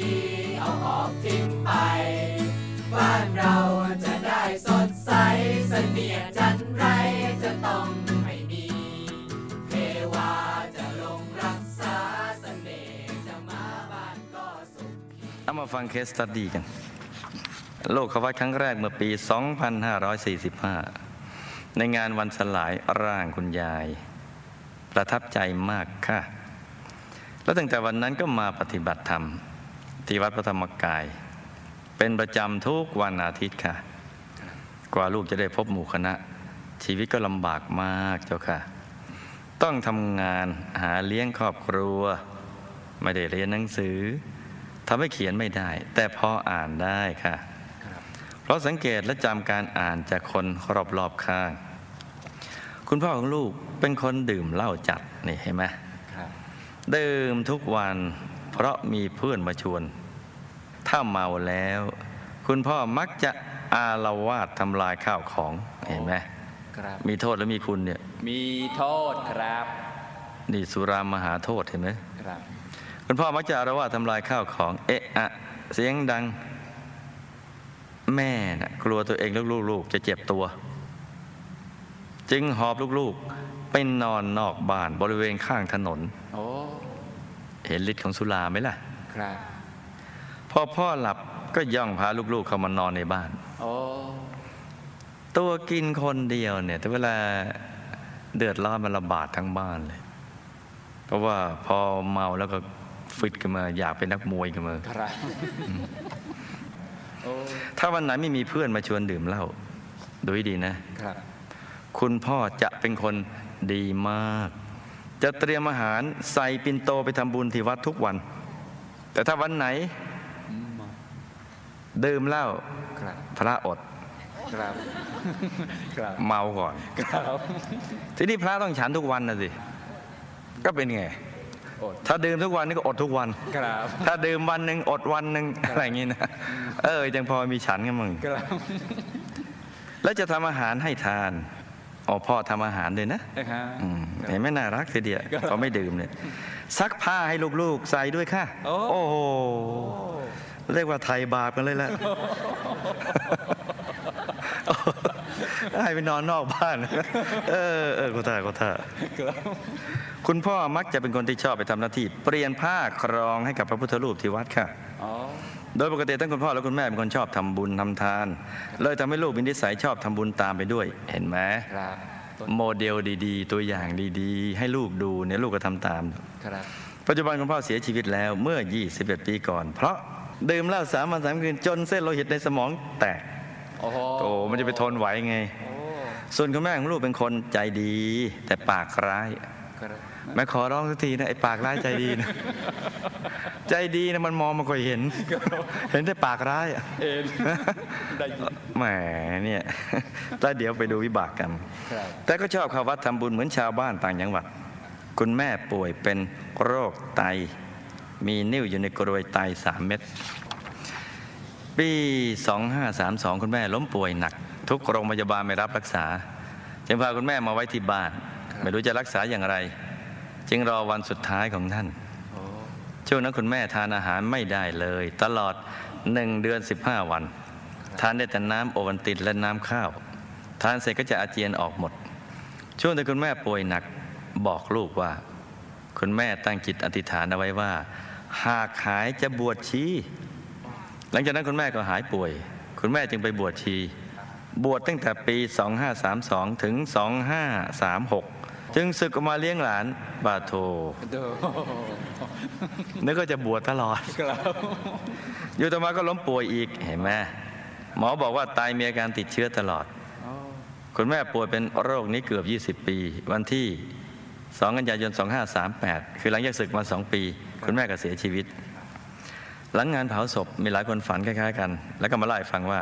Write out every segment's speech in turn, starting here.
ดี เอาออกทิ้งไป บ้านเราจะได้สดใสเสนียดจัญไรจะต้องไม่มี เทวาจะลงรักษาเสน่ห์จะมาบ้านก็สุข เอามาฟัง Case Study กัน ลูกเข้าวัดครั้งแรกเมื่อปี 2545 ในงานวันสลายร่างคุณยาย ประทับใจมากค่ะ แล้วตั้งแต่วันนั้นก็มาปฏิบัติธรรม ที่วัดพระธรรมกาย เป็นประจำทุกวันอาทิตย์ค่ะ กว่าลูกจะได้พบหมู่คณะ ชีวิตก็ลำบากมากเจ้าค่ะ ต้องทำงานหาเลี้ยงครอบครัว ไม่ได้เรียนหนังสือทำให้เขียนไม่ได้ แต่พออ่านได้ค่ะ เพราะสังเกตและจำการอ่านจากคนรอบๆข้าง คุณพ่อของลูกเป็นคนดื่มเหล้าจัดนี่เห็นไหมครับดื่มทุกวัน เพราะมีเพื่อนมาชวน ถ้าเมาแล้ว คุณพ่อมักจะอาละวาดทำลายข้าวของเห็นไหมครับมีโทษและมีคุณเนี่ย มีโทษครับ นี่สุรามหาโทษเห็นไหมครับ คุณพ่อมักจะอาละวาดทำลายข้าวของ เอะอะเสียงดัง แม่นะกลัวตัวเองและลูกๆจะเจ็บตัว จึงหอบลูกๆไปนอนนอกบ้านบริเวณข้างถนนโอ้ เห็นฤทธิ์ของสุราไหมล่ะ ครับ พอพ่อหลับก็ย่องพาลูกๆ เข้ามานอนในบ้าน โอ้ตัวกินคนเดียวเนี่ย แต่เวลาเดือดร้อนมันระบาดทั้งบ้านเลย เพราะว่าพอเมาแล้วก็ฟิตกันมา อยากเป็นนักมวยกันมาครับโอ้ถ้าวันไหนไม่มีเพื่อนมาชวนดื่มเหล้าดูให้ดีนะ ครับ คุณพ่อจะเป็นคนดีมาก จะเตรียมอาหารใส่ปินโตไปทำบุญที่วัดทุกวัน แต่ถ้าวันไหนอืมดื่มเหล้าครับพระอดครับครับเมาก่อนครับทีนี้พระต้องฉันทุกวันนะสิ ก็เป็นไงอดถ้าดื่มทุกวันนี่ก็อดทุกวันครับ ถ้าดื่มวันหนึ่งอดวันหนึ่งอะไรอย่างงี้นะ เออยังพอมีฉันกันมึงครับแล้วจะทำอาหารให้ทาน อ๋อพ่อทำอาหารด้วยนะนะครับอืมเห็นไหมน่ารักทีเดียวครับเขาไม่ดื่มเนี่ยซักผ้าให้ลูกๆใส่ด้วยค่ะโอ้โอ้โห เรียกว่าไทยบาปกันเลยละให้ไปนอนนอกบ้าน เออเออก็ท่าก็ท่าครับคุณพ่อมักจะเป็นคนที่ชอบไปทำหน้าที่ เปลี่ยนผ้าครองให้กับพระพุทธรูปที่วัดค่ะอ๋อ โดยปกติทั้งคุณพ่อและคุณแม่เป็นคนชอบทำบุญทำทาน เลยทำให้ลูกมีนิสัยชอบทำบุญตามไปด้วย เห็นไหมครับต้นโมเดลดีๆ ตัวอย่างดีๆ ให้ลูกดูเนี่ยลูกก็ทำตามครับปัจจุบันคุณพ่อเสียชีวิตแล้วเมื่อ 21 ปีก่อน เพราะดื่มเหล้าสามวันสามคืนจนเส้นโลหิตในสมองแตกโอ้โหโอ้มันจะไปทนไหวไงโอ้ส่วนคุณแม่ของลูกเป็นคนใจดี แต่ปากร้าย ครับแม่ขอร้องสักทีนะไอ้ปากร้ายใจดีนะใจดีนะมันมองไมาค่อยเห็น เห็นแต่ปากร้ายอะเอ็นได้ยินแหมเนี่ยแล้วเดี๋ยวไปดูวิบากกรรมครับแต่ก็ชอบเข้าวัดทำบุญเหมือนชาวบ้านต่างจังหวัด คุณแม่ป่วยเป็นโรคไต มีนิ่วอยู่ในกรวยไตสามเม็ดปี 2532 คุณแม่ล้มป่วยหนัก ทุกโรงพยาบาลไม่รับรักษาจึงพาคุณแม่มาไว้ที่บ้าน ไม่รู้จะรักษาอย่างไร จึงรอวันสุดท้ายของท่านโอ้ช่วงนั้นคุณแม่ทานอาหารไม่ได้เลย ตลอดหนึ่งเดือน15วัน ทานได้แต่น้ำโอวัลตินและน้ำข้าว ทานเสร็จก็จะอาเจียนออกหมด ช่วงที่คุณแม่ป่วยหนักบอกลูกว่า คุณแม่ตั้งจิตอธิษฐานเอาไว้ว่า หากหายจะบวชชี หลังจากนั้นคุณแม่ก็หายป่วย คุณแม่จึงไปบวชชี บวชตั้งแต่ปี 2532 ถึง 2536 จึงศึกออกมาเลี้ยงหลานบาโทโดนึกก็จะบวชตลอดครับอยู่ต่อมาก็ล้มป่วยอีกเห็นไหมหมอบอกว่าไตมีอาการติดเชื้อตลอดโอ้คุณแม่ป่วยเป็นโรคนี้เกือบ 20 ปี วันที่ 2 กันยายน 2538 คือหลังจากศึกมา 2 ปี คุณแม่ก็เสียชีวิต หลังงานเผาศพมีหลายคนฝันคล้ายๆกัน แล้วก็มาเล่าให้ฟังว่า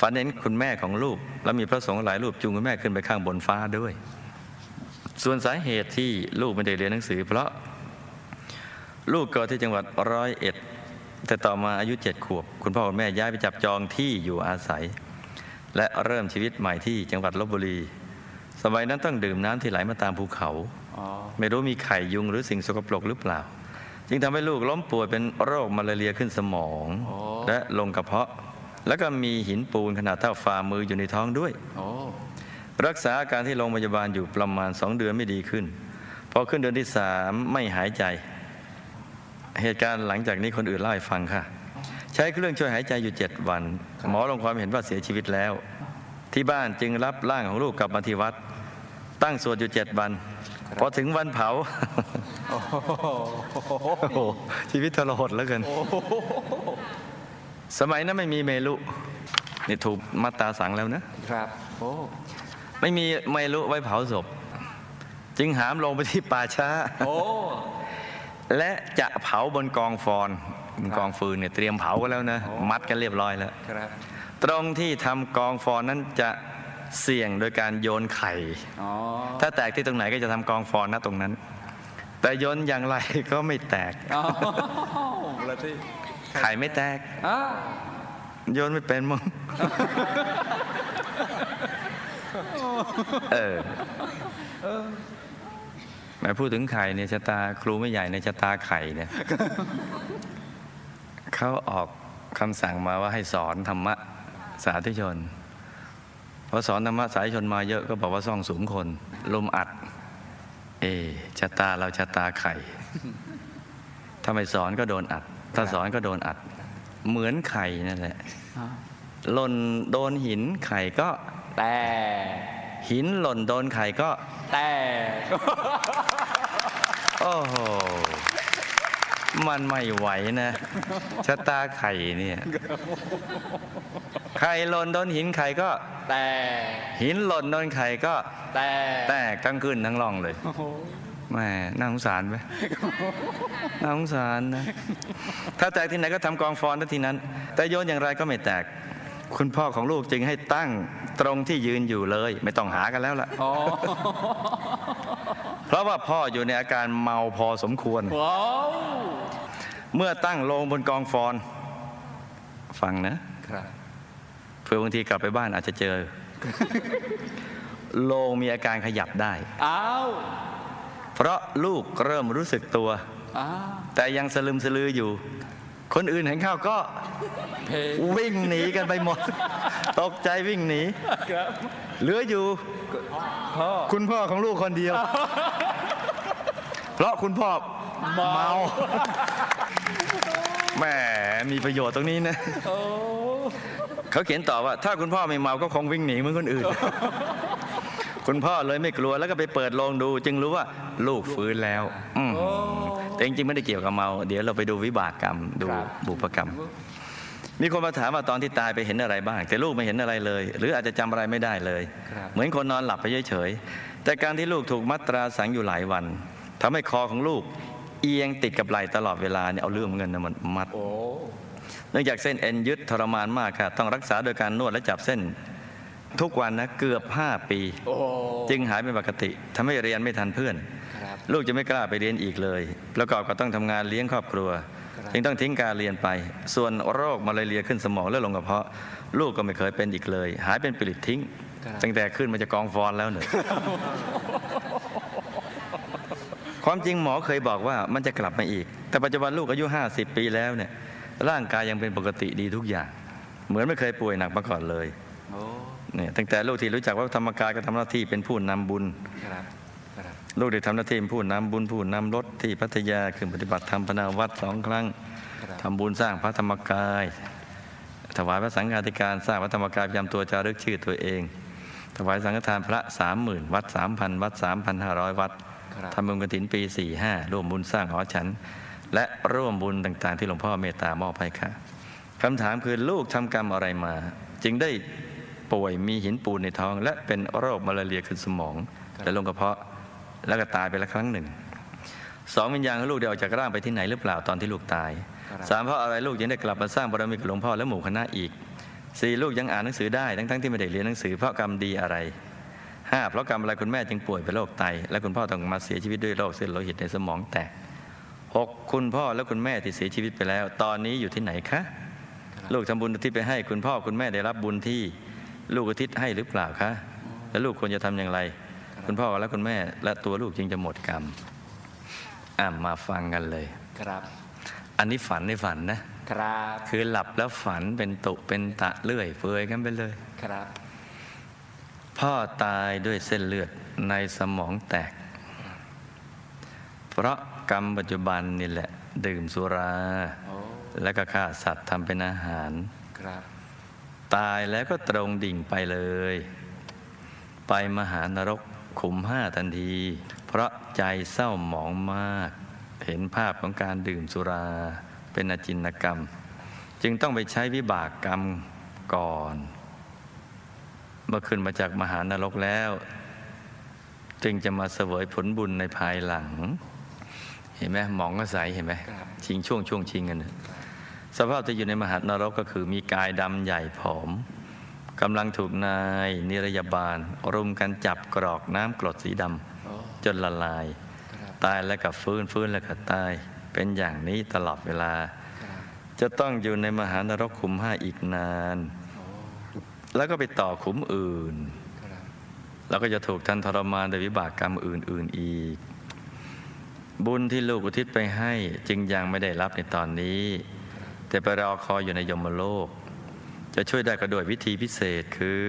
ฝันเห็นคุณแม่ของลูก แล้วมีพระสงฆ์หลายรูปจูงคุณแม่ขึ้นไปข้างบนฟ้าด้วย ส่วนสาเหตุที่ลูกไม่ได้เรียนหนังสือ เพราะลูกเกิดที่จังหวัดร้อยเอ็ด แต่ต่อมาอายุเจ็ดขวบ คุณพ่อคุณแม่ย้ายไปจับจองที่อยู่อาศัย และเริ่มชีวิตใหม่ที่จังหวัดลบบุรี สมัยนั้นต้องดื่มน้ำที่ไหลมาตามภูเขา ไม่รู้มีไข่ยุงหรือสิ่งสกปรกหรือเปล่า จึงทำให้ลูกล้มป่วยเป็นโรคมาลาเรียขึ้นสมองอและลงกระเพาะ แล้วก็มีหินปูนขนาดเท่าฝ่ามืออยู่ในท้องด้วย รักษาอาการที่โรงพยาบาลอยู่ประมาณสองเดือนไม่ดีขึ้นพอขึ้นเดือนที่สามไม่หายใจ เหตุการณ์หลังจากนี้คนอื่นเล่าให้ฟังค่ะ ใช้เครื่องช่วยหายใจอยู่เจ็ดวัน หมอลงความเห็นว่าเสียชีวิตแล้ว ที่บ้านจึงรับร่างของลูกกลับมาที่วัด ตั้งสวดอยู่เจ็ดวันพอถึงวันเผาโอ้โหชีวิตทรหดแล้วกัน สมัยนั้นไม่มีเมลุนี่ถูกมาตาสังแล้วนะครับโอ้ ไม่มีเมลุไว้เผาศพ จึงหามลงไปที่ป่าช้า โอ้ และจะเผาบนกองฟอนบนกองฟืนเนี่ยเตรียมเผากันแล้วนะโอ้มัดกันเรียบร้อยแล้ว ครับ ตรงที่ทำกองฟอนนั้นจะเสี่ยงโดยการโยนไข่อ๋อถ้าแตกที่ตรงไหนก็จะทำกองฟอนนะตรงนั้น แต่โยนอย่างไรก็ไม่แตกอ้าวแล้วที่ไข่ไม่แตกอ้าวโยนไม่เป็นมึง เออแหมพูดถึงไข่เนี่ยชะตาครูไม่ใหญ่ในชะตาไข่เนี่ยเขาออกคำสั่งมาว่าให้สอนธรรมะสาธุชนพอสอนธรรมะสาธุชนมาเยอะก็บอกว่าซ่องสูงคน ลมอัด เอชะตาเราชะตาไข่ถ้าไม่สอนก็โดนอัด ถ้าสอนก็โดนอัด เหมือนไข่นั่นแหละหล่นโดนหินไข่ก็ แต่หินหล่นโดนไข่ก็แต่ โอ้โห มันไม่ไหวนะชะตาไข่เนี่ยไข่หล่นโดนหินไข่ก็แต่ หินหล่นโดนไข่ก็แต่แตกทั้งขึ้นทั้งล่องเลยโอ้โหแม่น่าสงสารไหมน่าสงสารนะ ถ้าแตกที่ไหนก็ทำกองฟอนที่นั้น แต่โยนอย่างไรก็ไม่แตก คุณพ่อของลูกจึงให้ตั้งตรงที่ยืนอยู่เลย ไม่ต้องหากันแล้วล่ะอ๋อเพราะว่าพ่ออยู่ในอาการเมาพอสมควรว้าวเมื่อตั้งลงบนกองฟอน ฟังนะครับเพื่อบางทีกลับไปบ้านอาจจะเจอ โลงมีอาการขยับได้ อ้าว เพราะลูกเริ่มรู้สึกตัวอ้าวแต่ยังสลึมสลืออยู่ คนอื่นเห็นเข้าก็เพลงวิ่งหนีกันไปหมด ตกใจวิ่งหนีครับเหลืออยู่พ่อคุณพ่อของลูกคนเดียว เพราะคุณพ่อเมาแหมมีประโยชน์ตรงนี้นะโอ้เขาเขียนต่อว่า ถ้าคุณพ่อไม่เมาก็คงวิ่งหนีเหมือนคนอื่น คุณพ่อเลยไม่กลัวแล้วก็ไปเปิดโลงดู จึงรู้ว่า ลูกฟื้นแล้ว อืมโอ้ แต่จริงๆไม่ได้เกี่ยวกับเมา เดี๋ยวเราไปดูวิบากกรรมดูครับบุพกรรม มีคนมาถามว่าตอนที่ตายไปเห็นอะไรบ้าง แต่ลูกไม่เห็นอะไรเลย หรืออาจจะจำอะไรไม่ได้เลยครับเหมือนคนนอนหลับไปเฉยๆแต่การที่ลูกถูกมัดตราสังอยู่หลายวันทำให้คอของลูกเอียงติดกับไหล่ตลอดเวลาเนี่ยเอาเรื่องเงินนะมันมัดโอ้เนื่องจากเส้นเอ็นยึดทรมานมากค่ะ ต้องรักษาโดยการนวดและจับเส้นทุกวันนะเกือบ 5 ปีโอ้จึงหายเป็นปกติทำให้เรียนไม่ทันเพื่อนครับ ลูกจะไม่กล้าไปเรียนอีกเลย ประกอบกับต้องทำงานเลี้ยงครอบครัวครับจึงต้องทิ้งการเรียนไป ส่วนโรคมาลาเรียขึ้นสมองและลงกระเพาะ ลูกก็ไม่เคยเป็นอีกเลย หายเป็นปลิดทิ้ง ตั้งแต่ขึ้นมาจะกองฟอนแล้วเนี่ยความจริงหมอเคยบอกว่ามันจะกลับมาอีก แต่ปัจจุบันลูกอายุ 50 ปีแล้วเนี่ย ร่างกายยังเป็นปกติดีทุกอย่าง เหมือนไม่เคยป่วยหนักมาก่อนเลยโอ้เนี่ยตั้งแต่ลูกที่รู้จักว่าธรรมกายก็ทำหน้าที่เป็นผู้นำบุญครับครับ ลูกได้ทำหน้าที่เป็นผู้นำบุญผู้นำรถที่พัทยาขึ้นปฏิบัติธรรมพนาวัดสองครั้งครับทำบุญสร้างพระธรรมกาย ถวายพระสังฆาธิการสร้างพระธรรมกายประจำตัวจารึกชื่อตัวเอง ถวายสังฆทานพระสามหมื่นวัดสามพันวัดสามพันห้าร้อยวัดครับทำบุญกฐินปีสี่ห้าร่วมบุญสร้างหอฉัน และร่วมบุญต่างๆ ที่หลวงพ่อเมตตามอบให้ค่ะคำถามคือลูกทำกรรมอะไรมา จึงได้ป่วยมีหินปูนในท้อง และเป็นโรคมาลาเรียขึ้นสมองและลงกระเพาะ แล้วก็ตายไปแล้วครั้งหนึ่งสองวิญญาณของลูกได้ออกจากร่างไปที่ไหนหรือเปล่าตอนที่ลูกตายครับสามเพราะอะไรลูกยังได้กลับมาสร้างบารมีกับหลวงพ่อและหมู่คณะอีกสี่ลูกยังอ่านหนังสือได้ทั้งๆที่ไม่ได้เรียนหนังสือเพราะกรรมดีอะไรห้าเพราะกรรมอะไรคุณแม่จึงป่วยเป็นโรคไต และคุณพ่อต้องมาเสียชีวิตด้วยโรคเส้นโลหิตในสมองแตกหกคุณพ่อและคุณแม่ที่เสียชีวิตไปแล้ว ตอนนี้อยู่ที่ไหนคะลูกทำบุญอุที่ไปให้คุณพ่อคุณแม่ได้รับบุญที่ลูกอุทิศให้หรือเปล่าคะ และลูกควรจะทำอย่างไร คุณพ่อและคุณแม่ และตัวลูกจึงจะหมดกรรมอะมาฟังกันเลย ครับ อันนี้ฝันในฝันนะครับ คือหลับแล้วฝันเป็นตุเป็นตะเลื่อยเปื่อยกันไปเลย ครับ พ่อตายด้วยเส้นเลือดในสมองแตก เพราะกรรมปัจจุบันนี่แหละ ดื่มสุราโอ้แล้วก็ฆ่าสัตว์ทำเป็นอาหารครับ ตายแล้วก็ตรงดิ่งไปเลย ไปมหานรก ขุมห้าทันที เพราะใจเศร้าหมองมาก เห็นภาพของการดื่มสุราเป็นอจินกรรม จึงต้องไปใช้วิบากกรรมก่อน เมื่อขึ้นมาจากมหานรกแล้ว จึงจะมาเสวยผลบุญในภายหลัง เห็นไหมหมองก็ใสเห็นไหมชิงช่วงช่วงชิงกันสภาพที่อยู่ในมหานรกก็คือมีกายดำใหญ่ผอม กำลังถูกนายนิรยาบาล รุมกันจับกรอกน้ำกรดสีดโอ้ำจนละลายครับตายแล้วก็ฟื้นฟื้นแล้วก็ตาย เป็นอย่างนี้ตลอดเวลาครับจะต้องอยู่ในมหานรกขุมห้าอีกนานโอ้แล้วก็ไปต่อขุมอื่นครับแล้วก็จะถูกท่านทรมานโดยวิบากกรรมอื่น ๆอีก บุญที่ลูกอุทิศไปให้จึงยังไม่ได้รับในตอนนี้ แต่ไปรอคอยอยู่ในยมโลก จะช่วยได้ก็โดยวิธีพิเศษคือ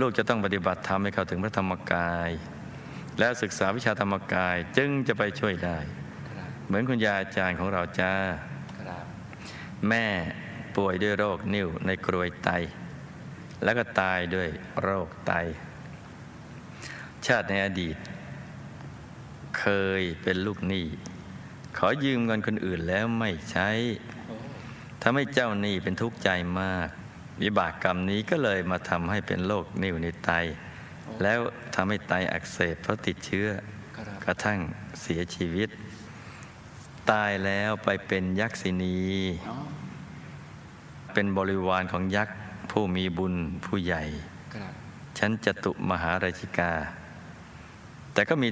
ลูกจะต้องปฏิบัติธรรมให้เข้าถึงพระธรรมกาย แล้วศึกษาวิชาธรรมกายจึงจะไปช่วยได้ เหมือนคุณยาอาจารย์ของเราจ้าแม่ป่วยด้วยโรคนิ่วในกรวยไต แล้วก็ตายด้วยโรคไต ชาติในอดีต เคยเป็นลูกหนี้ขอยืมเงินคนอื่นแล้วไม่ใช้โอ้ทำให้เจ้าหนี้เป็นทุกข์ใจมาก วิบากกรรมนี้ก็เลยมาทำให้เป็นโรคนิ่วในไต แล้วทำให้ไตอักเสบเพราะติดเชื้อครับกระทั่งเสียชีวิต ตายแล้วไปเป็นยักษินีอ๋อเป็นบริวารของยักษ์ผู้มีบุญผู้ใหญ่ครับชั้นจตุมหาราชิกา แต่ก็มี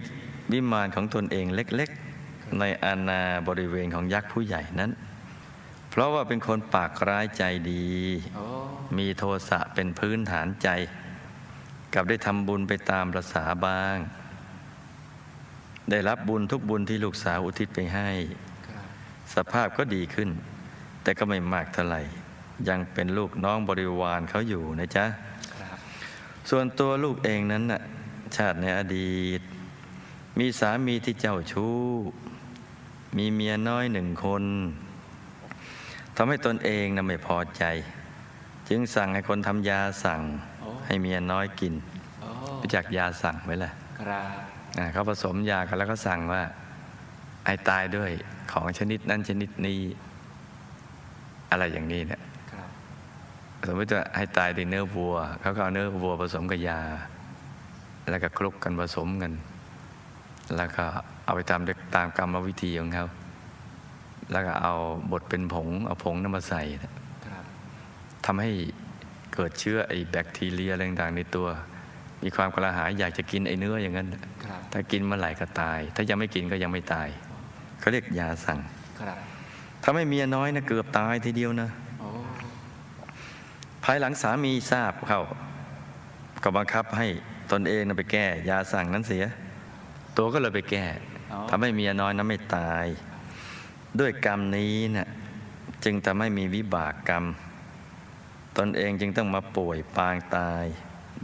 วิมานของตนเองเล็กๆ ในอาณาบริเวณของยักษ์ผู้ใหญ่นั้นเพ ราะว่าเป็นคนปากร้ายใจดีโอ้มีโทสะเป็นพื้นฐานใจ กับได้ทำบุญไปตามประษาบ้าง ได้รับบุญทุกบุญที่ลูกสาวอุทิศไปให้ครับสภาพก็ดีขึ้น แต่ก็ไม่มากเท่าไหร่ ยังเป็นลูกน้องบริวารเขาอยู่นะจ๊ะครับส่วนตัวลูกเองนั้นน่ะชาติในอดีต มีสามีที่เจ้าชู้ มีเมียน้อยหนึ่งคน ทำให้ตนเองนะไม่พอใจ จึงสั่งให้คนทำยาสั่งโอ้ให้เมียน้อยกินโอ้รู้จักยาสั่งไหมล่ะครับอ่าเขาผสมยากันแล้วก็สั่งว่า ไอ้ตายด้วยของชนิดนั้นชนิดนี้ อะไรอย่างนี้เนี่ยครับสมมติว่าให้ตายด้วยเนื้อวัวเขาก็เอาเนื้อวัวผสมกับยา แล้วก็คลุกกันผสมกัน แล้วก็เอาไปทำด้วยตามกรรมวิธีของเขา แล้วก็เอาบดเป็นผง เอาผงนั้นมาใส่เนี่ยครับทำให้เกิดเชื้อไอ้แบคทีเรียอะไรต่างๆในตัว มีความกระหายอยากจะกินไอ้เนื้ออย่างนั้นครับถ้ากินเมื่อไหร่ก็ตาย ถ้ายังไม่กินก็ยังไม่ตายเขาเรียกยาสั่งครับถ้าไม่เมียน้อยนะเกือบตายทีเดียวนะโอ้ภายหลังสามีทราบเข้าก็บังคับให้ตนเองนะไปแก้ ยาสั่งนั้นเสีย ตัวก็เลยไปแก้ทำให้เมียน้อยนั้นไม่ตาย ด้วยกรรมนี้นะ่ะจึงทำให้มีวิบากกรรม ตนเองจึงต้องมาป่วยปางตาย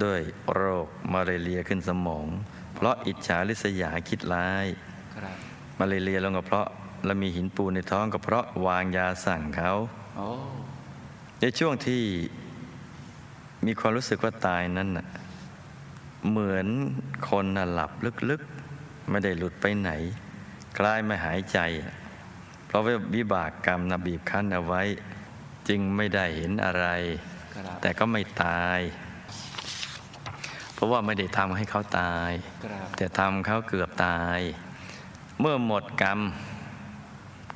ด้วยโรคมาเรียขึ้นสมอง เพราะอิจฉาริษยาคิดร้ายครับมาเรียลงก็เพราะและมีหินปูนในท้องก็เพราะวางยาสั่งเขาโอ้ในช่วงที่มีความรู้สึกว่าตายนั้นน่ะเหมือนคนน่ะหลับลึกๆ ไม่ได้หลุดไปไหน กลายมาหายใจเพ ราะว่าวิบากกรรมนะบีบคั้นเอาไว้ จึงไม่ได้เห็นอะไรครับแต่ก็ไม่ตาย เพราะว่าไม่ได้ทำให้เขาตายครับแต่ทำเขาเกือบตาย เมื่อหมดกรรม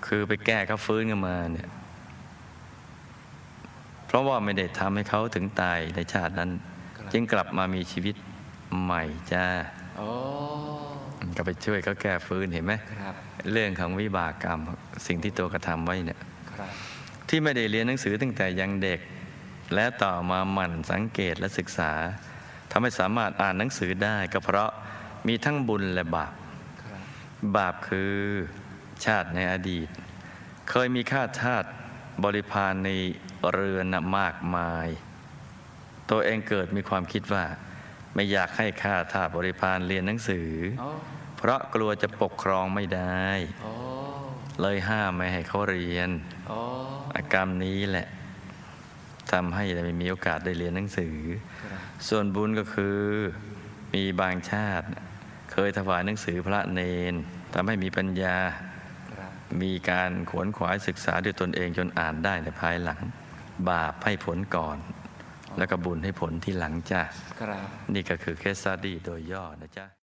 คือไปแก้เขาฟื้นขึ้นมาเนี่ยเพราะว่าไม่ได้ทำให้เขาถึงตายในชาตินั้น จึงกลับมามีชีวิตใหม่จ้าโอ้ ก็ไปช่วยเขาแก้ฟื้นเห็นไหมครับเรื่องของวิบากกรรมสิ่งที่ตัวกระทำไว้เนี่ยครับที่ไม่ได้เรียนหนังสือตั้งแต่ยังเด็ก และต่อมาหมั่นสังเกตและศึกษาทำให้สามารถอ่านหนังสือได้ ก็เพราะมีทั้งบุญและบาปครับบาปคือชาติในอดีต เคยมีข้าทาสบริพารในเรือนน่ะมากมาย ตัวเองเกิดมีความคิดว่า ไม่อยากให้ข้าทาสบริพารเรียนหนังสือโอ้ เพราะกลัวจะปกครองไม่ได้โอ้เลยห้ามไม่ให้เขาเรียนโอ้อาการนี้แหละทำให้ไม่มีโอกาสได้เรียนหนังสือครับส่วนบุญก็คือมีบางชาติ เคยถวายหนังสือพระเนนทำให้มีปัญญาครับมีการขวนขวายศึกษาด้วยตนเองจนอ่านได้ในภายหลัง บาปให้ผลก่อน แล้วก็บุญให้ผลที่หลังจ้ะครับนี่ก็คือเคสซาดี้โดยย่อนะจ๊ะ